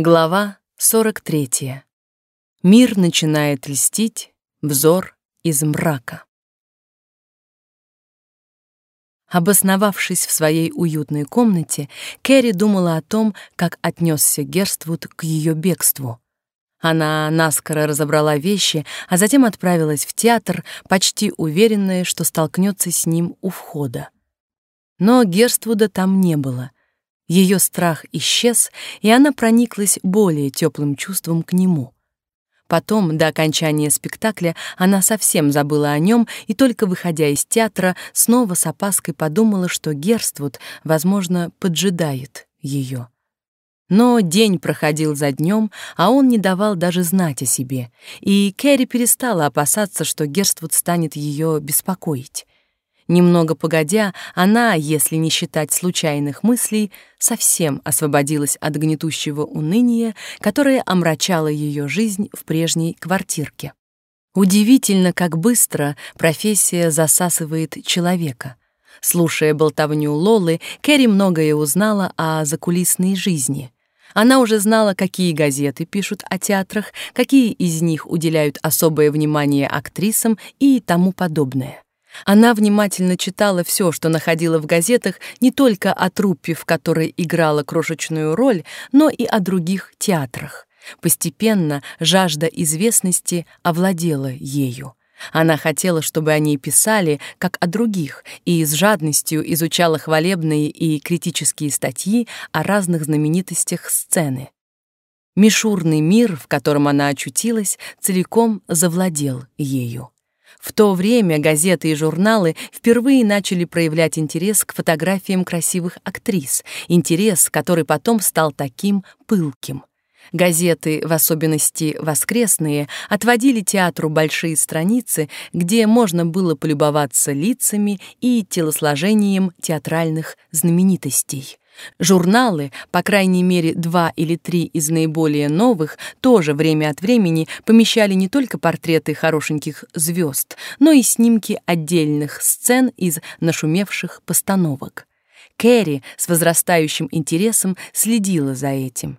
Глава 43. Мир начинает льстить, взор из мрака. Обосновавшись в своей уютной комнате, Кэрри думала о том, как отнесся Герствуд к ее бегству. Она наскоро разобрала вещи, а затем отправилась в театр, почти уверенная, что столкнется с ним у входа. Но Герствуда там не было — ее страх исчез, и она прониклась более теплым чувством к нему. Потом, до окончания спектакля, она совсем забыла о нем и только выходя из театра, снова с опаской подумала, что Герствуд, возможно, поджидает ее. Но день проходил за днем, а он не давал даже знать о себе, и Кэрри перестала опасаться, что Герствуд станет ее беспокоить. Немного погодя, она, если не считать случайных мыслей, совсем освободилась от гнетущего уныния, которое омрачало ее жизнь в прежней квартирке. Удивительно, как быстро профессия засасывает человека. Слушая болтовню Лолы, Кэрри многое узнала о закулисной жизни. Она уже знала, какие газеты пишут о театрах, какие из них уделяют особое внимание актрисам и тому подобное. Она внимательно читала все, что находила в газетах, не только о труппе, в которой играла крошечную роль, но и о других театрах. Постепенно жажда известности овладела ею. Она хотела, чтобы о ней писали, как о других, и с жадностью изучала хвалебные и критические статьи о разных знаменитостях сцены. Мишурный мир, в котором она очутилась, целиком завладел ею. В то время газеты и журналы впервые начали проявлять интерес к фотографиям красивых актрис, интерес, который потом стал таким пылким. Газеты, в особенности воскресные, отводили театру большие страницы, где можно было полюбоваться лицами и телосложением театральных знаменитостей. Журналы, по крайней мере два или три из наиболее новых, тоже время от времени помещали не только портреты хорошеньких звезд, но и снимки отдельных сцен из нашумевших постановок. Кэрри с возрастающим интересом следила за этим.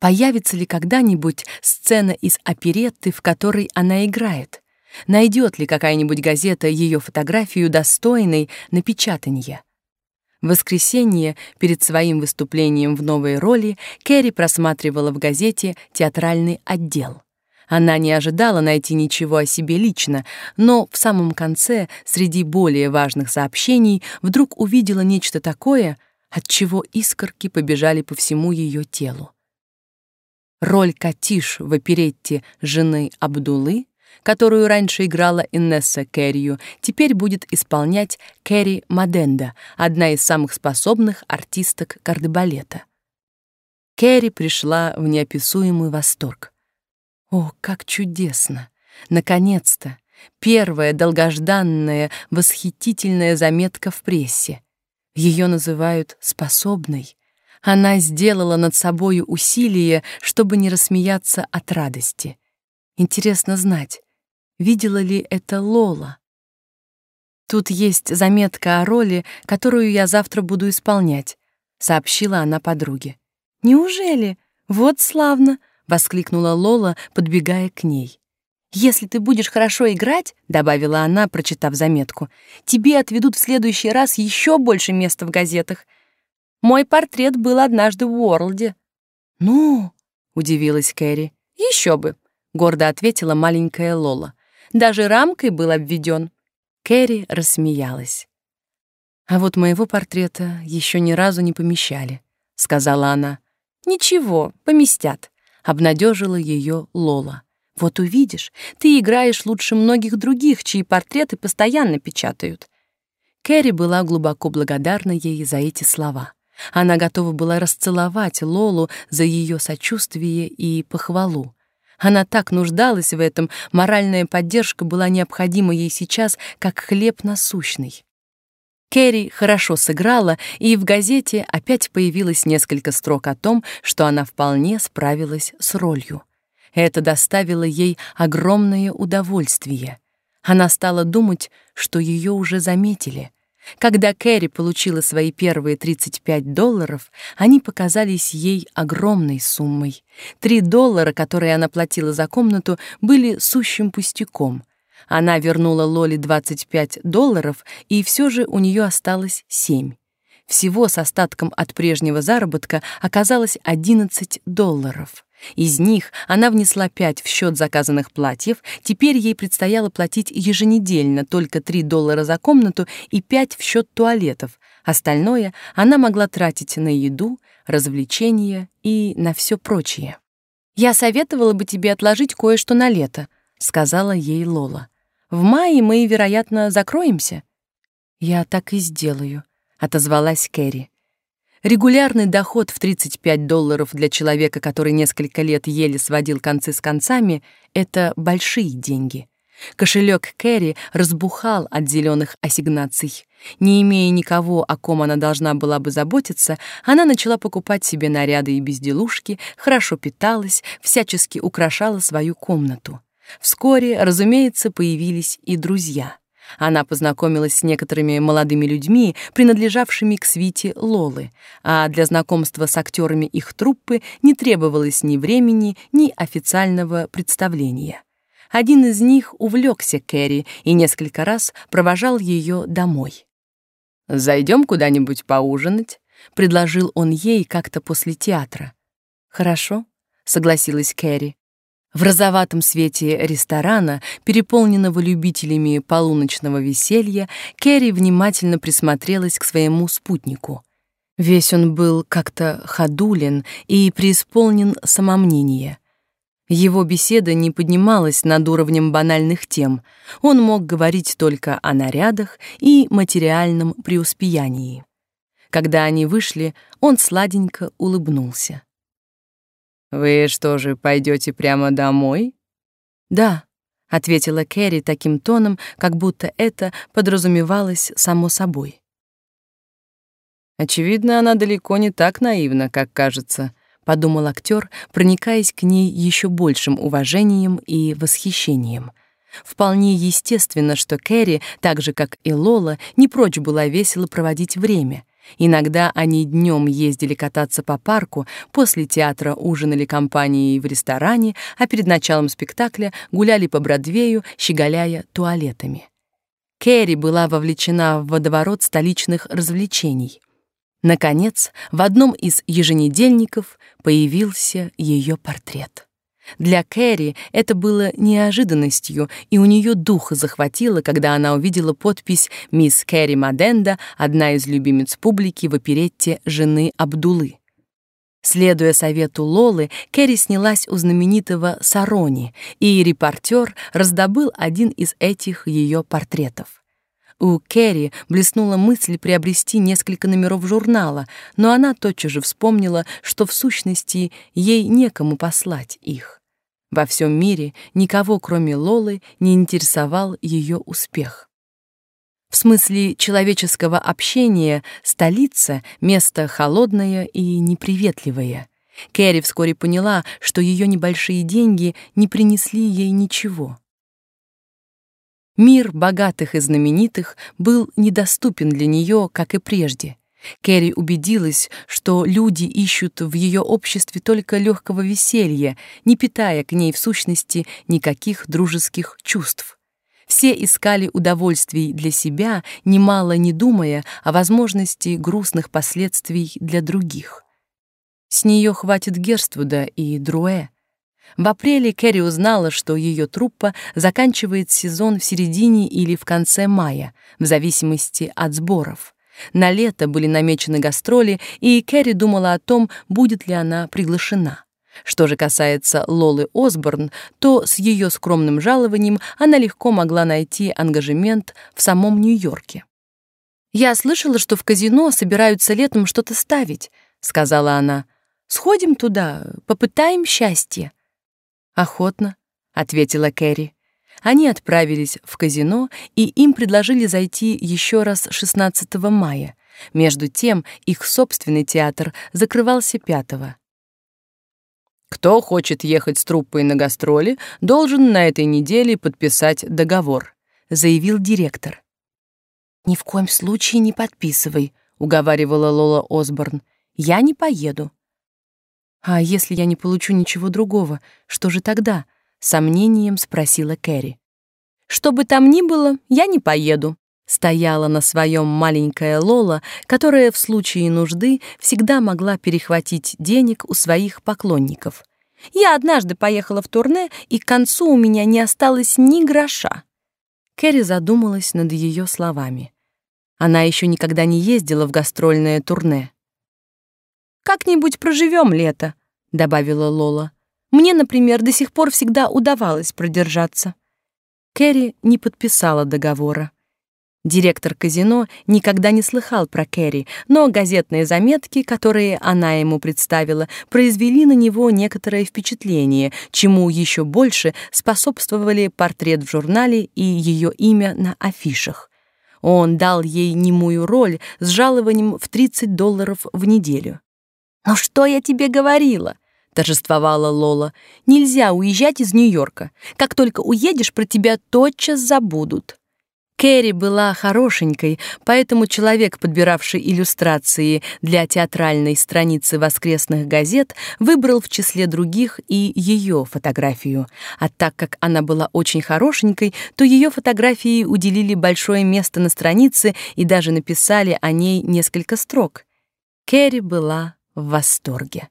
Появится ли когда-нибудь сцена из оперетты, в которой она играет? Найдет ли какая-нибудь газета ее фотографию достойной напечатания? В воскресенье перед своим выступлением в новой роли Кэрри просматривала в газете театральный отдел. Она не ожидала найти ничего о себе лично, но в самом конце, среди более важных сообщений, вдруг увидела нечто такое, от чего искорки побежали по всему ее телу. Роль Катиш в оперетте «Жены Абдулы» которую раньше играла Инесса Керрию, теперь будет исполнять Кэрри Маденда, одна из самых способных артисток кардебалета. Кэрри пришла в неописуемый восторг. О, как чудесно! Наконец-то! Первая долгожданная, восхитительная заметка в прессе. Ее называют «способной». Она сделала над собою усилие, чтобы не рассмеяться от радости. Интересно знать, видела ли это Лола. Тут есть заметка о роли, которую я завтра буду исполнять, сообщила она подруге. Неужели? Вот славно, воскликнула Лола, подбегая к ней. Если ты будешь хорошо играть, добавила она, прочитав заметку, тебе отведут в следующий раз еще больше места в газетах. Мой портрет был однажды в Уорлде. Ну, удивилась Кэрри. Еще бы, гордо ответила маленькая Лола даже рамкой был обведен. Кэрри рассмеялась. «А вот моего портрета еще ни разу не помещали», — сказала она. «Ничего, поместят», — обнадежила ее Лола. «Вот увидишь, ты играешь лучше многих других, чьи портреты постоянно печатают». Кэрри была глубоко благодарна ей за эти слова. Она готова была расцеловать Лолу за ее сочувствие и похвалу. Она так нуждалась в этом, моральная поддержка была необходима ей сейчас, как хлеб насущный. Кэрри хорошо сыграла, и в газете опять появилось несколько строк о том, что она вполне справилась с ролью. Это доставило ей огромное удовольствие. Она стала думать, что ее уже заметили. Когда Кэрри получила свои первые 35 долларов, они показались ей огромной суммой. Три доллара, которые она платила за комнату, были сущим пустяком. Она вернула Лоли 25 долларов, и все же у нее осталось 7. Всего с остатком от прежнего заработка оказалось 11 долларов. Из них она внесла 5 в счет заказанных платьев, теперь ей предстояло платить еженедельно только 3 доллара за комнату и 5 в счет туалетов. Остальное она могла тратить на еду, развлечения и на все прочее. «Я советовала бы тебе отложить кое-что на лето», — сказала ей Лола. «В мае мы, вероятно, закроемся». «Я так и сделаю», — отозвалась Кэрри. Регулярный доход в 35 долларов для человека, который несколько лет еле сводил концы с концами, это большие деньги. Кошелек Кэрри разбухал от зеленых ассигнаций. Не имея никого, о ком она должна была бы заботиться, она начала покупать себе наряды и безделушки, хорошо питалась, всячески украшала свою комнату. Вскоре, разумеется, появились и друзья. Она познакомилась с некоторыми молодыми людьми, принадлежавшими к свите Лолы, а для знакомства с актерами их труппы не требовалось ни времени, ни официального представления. Один из них увлекся Кэрри и несколько раз провожал ее домой. «Зайдем куда-нибудь поужинать», — предложил он ей как-то после театра. «Хорошо», — согласилась Кэрри. В розоватом свете ресторана, переполненного любителями полуночного веселья, Кэрри внимательно присмотрелась к своему спутнику. Весь он был как-то ходулен и преисполнен самомнения. Его беседа не поднималась над уровнем банальных тем. Он мог говорить только о нарядах и материальном преуспеянии. Когда они вышли, он сладенько улыбнулся. «Вы что же, пойдете прямо домой?» «Да», — ответила Кэрри таким тоном, как будто это подразумевалось само собой. «Очевидно, она далеко не так наивна, как кажется», — подумал актер, проникаясь к ней еще большим уважением и восхищением. Вполне естественно, что Кэрри, так же как и Лола, не прочь была весело проводить время — Иногда они днем ездили кататься по парку, после театра ужинали компанией в ресторане, а перед началом спектакля гуляли по Бродвею, щеголяя туалетами. Кэрри была вовлечена в водоворот столичных развлечений. Наконец, в одном из еженедельников появился ее портрет. Для Кэрри это было неожиданностью, и у нее дух захватило, когда она увидела подпись «Мисс Кэрри Маденда, одна из любимец публики в оперетте «Жены Абдулы». Следуя совету Лолы, Кэрри снялась у знаменитого Сарони, и репортер раздобыл один из этих ее портретов. У Кэрри блеснула мысль приобрести несколько номеров журнала, но она тотчас же вспомнила, что в сущности ей некому послать их. Во всем мире никого, кроме Лолы, не интересовал ее успех. В смысле человеческого общения столица — место холодное и неприветливое. Кэрри вскоре поняла, что ее небольшие деньги не принесли ей ничего. Мир богатых и знаменитых был недоступен для нее, как и прежде. Кэрри убедилась, что люди ищут в ее обществе только легкого веселья, не питая к ней в сущности никаких дружеских чувств. Все искали удовольствий для себя, немало не думая о возможности грустных последствий для других. С нее хватит Герствуда и Друэ. В апреле Кэрри узнала, что ее труппа заканчивает сезон в середине или в конце мая, в зависимости от сборов. На лето были намечены гастроли, и Кэрри думала о том, будет ли она приглашена. Что же касается Лолы Осборн, то с ее скромным жалованием она легко могла найти ангажемент в самом Нью-Йорке. «Я слышала, что в казино собираются летом что-то ставить», — сказала она. «Сходим туда, попытаем счастье». «Охотно», — ответила Кэрри. Они отправились в казино, и им предложили зайти еще раз 16 мая. Между тем, их собственный театр закрывался 5 -го. Кто хочет ехать с труппой на гастроли, должен на этой неделе подписать договор, заявил директор. Ни в коем случае не подписывай, уговаривала Лола Осборн. Я не поеду. А если я не получу ничего другого, что же тогда? сомнением спросила Кэрри. Что бы там ни было, я не поеду. Стояла на своем маленькая Лола, которая в случае нужды всегда могла перехватить денег у своих поклонников. Я однажды поехала в турне, и к концу у меня не осталось ни гроша. Кэрри задумалась над ее словами. Она еще никогда не ездила в гастрольное турне. «Как-нибудь проживем лето», — добавила Лола. «Мне, например, до сих пор всегда удавалось продержаться». Кэрри не подписала договора. Директор казино никогда не слыхал про Кэрри, но газетные заметки, которые она ему представила, произвели на него некоторое впечатление, чему еще больше способствовали портрет в журнале и ее имя на афишах. Он дал ей немую роль с жалованием в 30 долларов в неделю. «Ну что я тебе говорила?» — торжествовала Лола. «Нельзя уезжать из Нью-Йорка. Как только уедешь, про тебя тотчас забудут». Кэрри была хорошенькой, поэтому человек, подбиравший иллюстрации для театральной страницы воскресных газет, выбрал в числе других и ее фотографию. А так как она была очень хорошенькой, то ее фотографии уделили большое место на странице и даже написали о ней несколько строк. Кэрри была в восторге.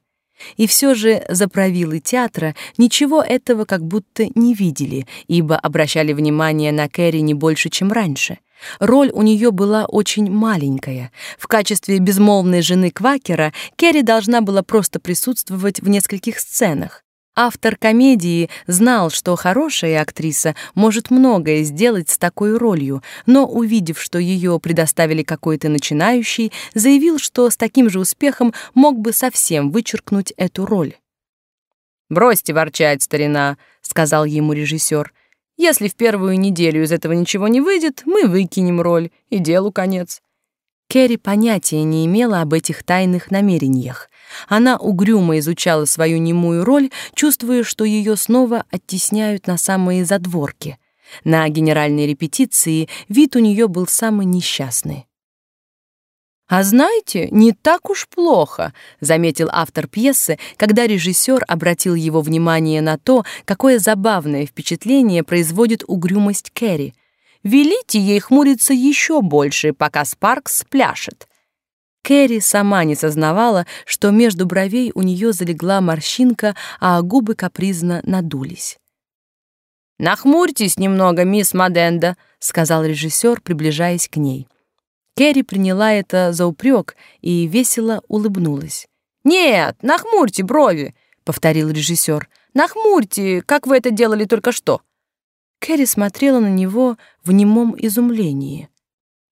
И все же заправилы театра ничего этого как будто не видели, ибо обращали внимание на Кэрри не больше, чем раньше. Роль у нее была очень маленькая. В качестве безмолвной жены Квакера Кэрри должна была просто присутствовать в нескольких сценах. Автор комедии знал, что хорошая актриса может многое сделать с такой ролью, но, увидев, что ее предоставили какой-то начинающий, заявил, что с таким же успехом мог бы совсем вычеркнуть эту роль. «Бросьте ворчать, старина», — сказал ему режиссер. «Если в первую неделю из этого ничего не выйдет, мы выкинем роль, и делу конец». Кэрри понятия не имела об этих тайных намерениях. Она угрюмо изучала свою немую роль, чувствуя, что ее снова оттесняют на самые задворки. На генеральной репетиции вид у нее был самый несчастный. «А знаете, не так уж плохо», — заметил автор пьесы, когда режиссер обратил его внимание на то, какое забавное впечатление производит угрюмость Кэрри. «Велите ей хмуриться еще больше, пока Спаркс пляшет. Кэрри сама не сознавала, что между бровей у нее залегла морщинка, а губы капризно надулись. «Нахмурьтесь немного, мисс Маденда», — сказал режиссер, приближаясь к ней. Кэрри приняла это за упрек и весело улыбнулась. «Нет, нахмурьте брови», — повторил режиссер. «Нахмурьте, как вы это делали только что». Кэрри смотрела на него в немом изумлении.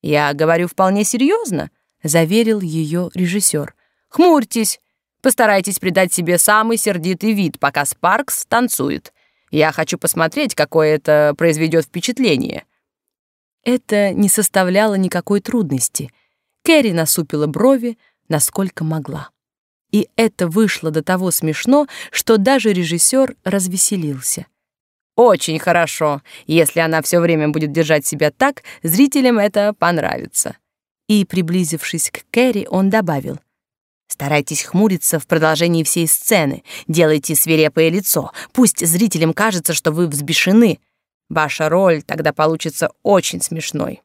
«Я говорю вполне серьезно», заверил ее режиссер. Хмурьтесь, постарайтесь придать себе самый сердитый вид, пока Спаркс танцует. Я хочу посмотреть, какое это произведет впечатление. Это не составляло никакой трудности. Кэрри насупила брови, насколько могла. И это вышло до того смешно, что даже режиссер развеселился. Очень хорошо. Если она все время будет держать себя так, зрителям это понравится и, приблизившись к Кэрри, он добавил. «Старайтесь хмуриться в продолжении всей сцены, делайте свирепое лицо, пусть зрителям кажется, что вы взбешены. Ваша роль тогда получится очень смешной».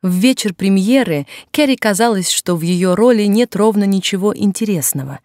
В вечер премьеры Кэрри казалось, что в ее роли нет ровно ничего интересного.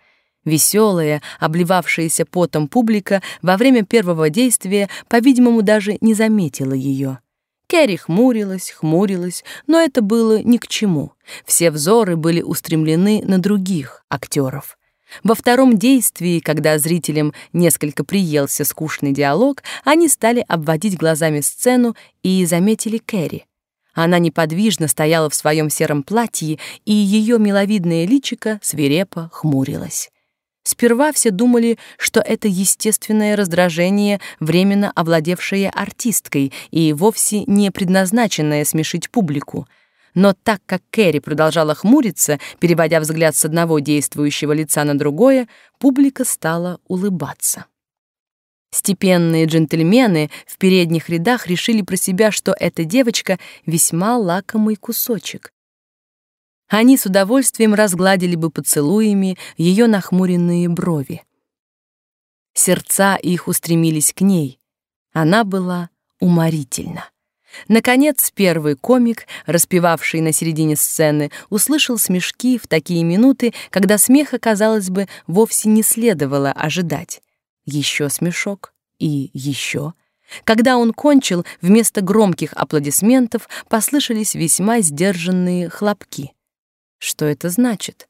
Веселая, обливавшаяся потом публика во время первого действия, по-видимому, даже не заметила ее. Кэрри хмурилась, хмурилась, но это было ни к чему. Все взоры были устремлены на других актеров. Во втором действии, когда зрителям несколько приелся скучный диалог, они стали обводить глазами сцену и заметили Кэрри. Она неподвижно стояла в своем сером платье, и ее миловидное личико свирепо хмурилось. Сперва все думали, что это естественное раздражение, временно овладевшее артисткой и вовсе не предназначенное смешить публику. Но так как Кэрри продолжала хмуриться, переводя взгляд с одного действующего лица на другое, публика стала улыбаться. Степенные джентльмены в передних рядах решили про себя, что эта девочка весьма лакомый кусочек. Они с удовольствием разгладили бы поцелуями ее нахмуренные брови. Сердца их устремились к ней. Она была уморительна. Наконец, первый комик, распевавший на середине сцены, услышал смешки в такие минуты, когда смеха, казалось бы, вовсе не следовало ожидать еще смешок и еще. Когда он кончил, вместо громких аплодисментов послышались весьма сдержанные хлопки. Что это значит?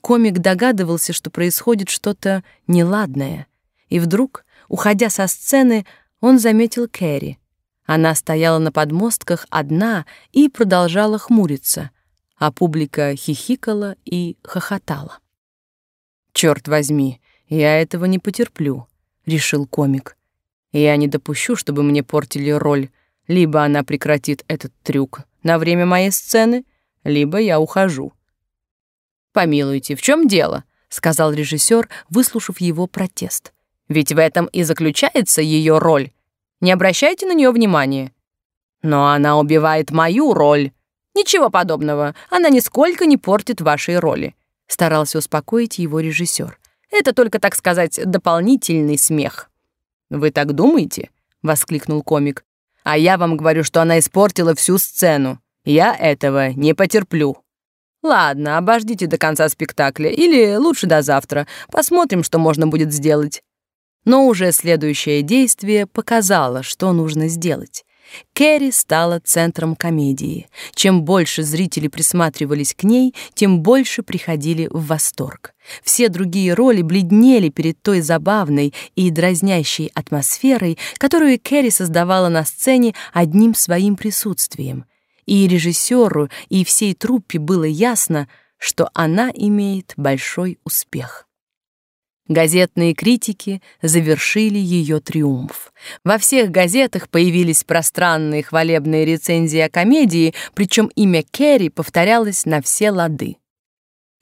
Комик догадывался, что происходит что-то неладное. И вдруг, уходя со сцены, он заметил Кэрри. Она стояла на подмостках одна и продолжала хмуриться, а публика хихикала и хохотала. «Черт возьми, я этого не потерплю», решил комик. Я не допущу, чтобы мне портили роль. Либо она прекратит этот трюк на время моей сцены, либо я ухожу. Помилуйте, в чем дело? сказал режиссер, выслушав его протест. Ведь в этом и заключается ее роль. Не обращайте на нее внимания. Но она убивает мою роль. Ничего подобного. Она нисколько не портит вашей роли, старался успокоить его режиссер. Это только, так сказать, дополнительный смех. Вы так думаете? воскликнул комик. А я вам говорю, что она испортила всю сцену. Я этого не потерплю. Ладно, обождите до конца спектакля или лучше до завтра. Посмотрим, что можно будет сделать. Но уже следующее действие показало, что нужно сделать. Кэрри стала центром комедии. Чем больше зрители присматривались к ней, тем больше приходили в восторг. Все другие роли бледнели перед той забавной и дразнящей атмосферой, которую Кэрри создавала на сцене одним своим присутствием. И режиссеру, и всей труппе было ясно, что она имеет большой успех. Газетные критики завершили ее триумф. Во всех газетах появились пространные хвалебные рецензии о комедии, причем имя Керри повторялось на все лады.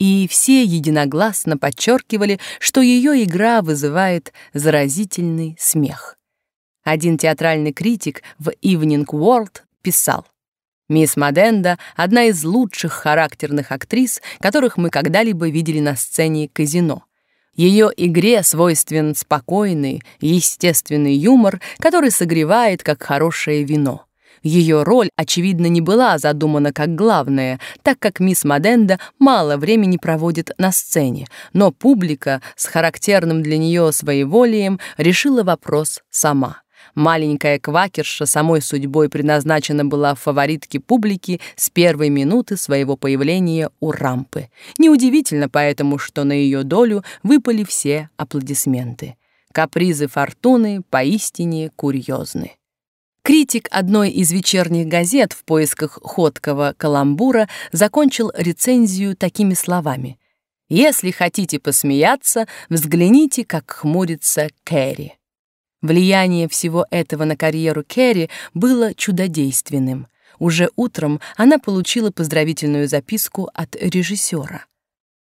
И все единогласно подчеркивали, что ее игра вызывает заразительный смех. Один театральный критик в Evening World писал: Мисс Маденда — одна из лучших характерных актрис, которых мы когда-либо видели на сцене казино. Ее игре свойствен спокойный, естественный юмор, который согревает, как хорошее вино. Ее роль, очевидно, не была задумана как главная, так как мисс Маденда мало времени проводит на сцене, но публика с характерным для нее своеволием решила вопрос сама. Маленькая квакерша самой судьбой предназначена была в фаворитке публики с первой минуты своего появления у рампы. Неудивительно поэтому, что на ее долю выпали все аплодисменты. Капризы фортуны поистине курьезны. Критик одной из вечерних газет в поисках ходкого каламбура закончил рецензию такими словами: "Если хотите посмеяться, взгляните, как хмурится Кэрри". Влияние всего этого на карьеру Кэрри было чудодейственным. Уже утром она получила поздравительную записку от режиссера.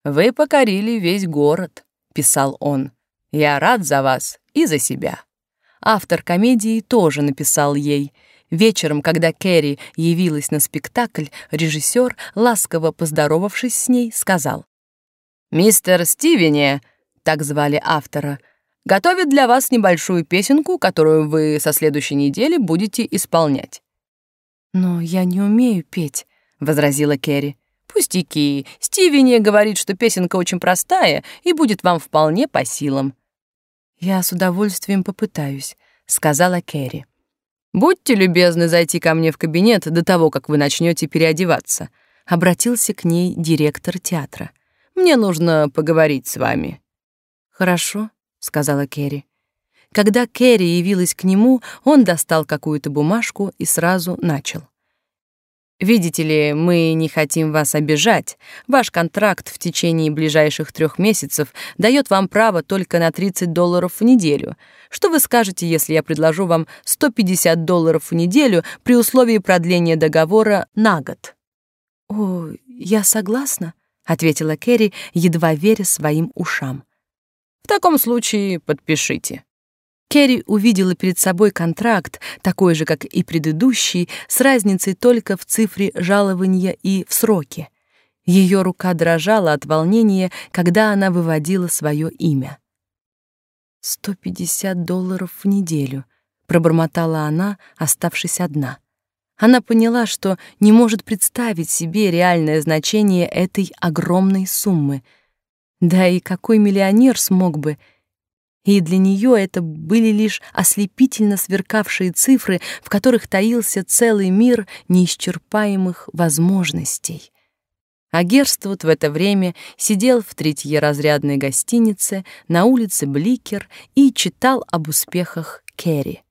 «Вы покорили весь город», — писал он. «Я рад за вас и за себя». Автор комедии тоже написал ей. Вечером, когда Кэрри явилась на спектакль, режиссер, ласково поздоровавшись с ней, сказал. «Мистер Стивене», — так звали автора, — готовит для вас небольшую песенку, которую вы со следующей недели будете исполнять». «Но я не умею петь», — возразила Кэрри. «Пустяки. Стивени говорит, что песенка очень простая и будет вам вполне по силам». «Я с удовольствием попытаюсь», — сказала Кэрри. «Будьте любезны зайти ко мне в кабинет до того, как вы начнете переодеваться», — обратился к ней директор театра. «Мне нужно поговорить с вами». «Хорошо», — сказала Керри. Когда Керри явилась к нему, он достал какую-то бумажку и сразу начал. «Видите ли, мы не хотим вас обижать. Ваш контракт в течение ближайших трех месяцев дает вам право только на 30 долларов в неделю. Что вы скажете, если я предложу вам 150 долларов в неделю при условии продления договора на год?» «О, я согласна», — ответила Керри, едва веря своим ушам таком случае подпишите». Керри увидела перед собой контракт, такой же, как и предыдущий, с разницей только в цифре жалования и в сроке. Ее рука дрожала от волнения, когда она выводила свое имя. «Сто пятьдесят долларов в неделю», — пробормотала она, оставшись одна. Она поняла, что не может представить себе реальное значение этой огромной суммы. Да и какой миллионер смог бы и для нее это были лишь ослепительно сверкавшие цифры, в которых таился целый мир неисчерпаемых возможностей. А Герствуд в это время сидел в третьеразрядной гостинице на улице Бликер и читал об успехах Керри.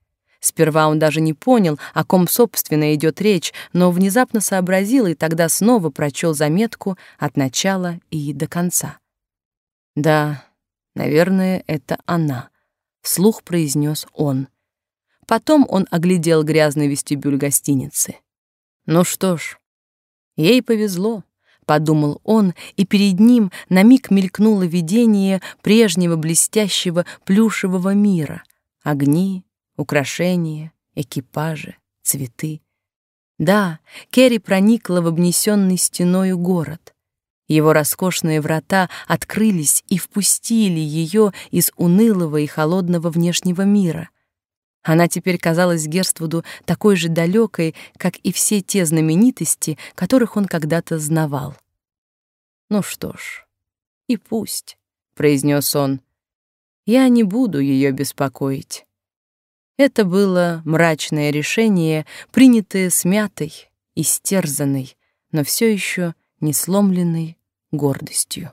Сперва он даже не понял, о ком собственно идет речь, но внезапно сообразил и тогда снова прочел заметку от начала и до конца. Да, Наверное, это она, вслух произнес он. Потом он оглядел грязный вестибюль гостиницы. Ну что ж, ей повезло, подумал он, и перед ним на миг мелькнуло видение прежнего блестящего плюшевого мира: огни, украшения, экипажи, цветы. Да, Керри проникла в обнесенный стеною город. Его роскошные врата открылись и впустили ее из унылого и холодного внешнего мира. Она теперь казалась Герствуду такой же далекой, как и все те знаменитости, которых он когда-то знавал. «Ну что ж, и пусть», — произнес он, — «я не буду ее беспокоить». Это было мрачное решение, принятое смятой, истерзанной, но все еще не сломленной гордостью.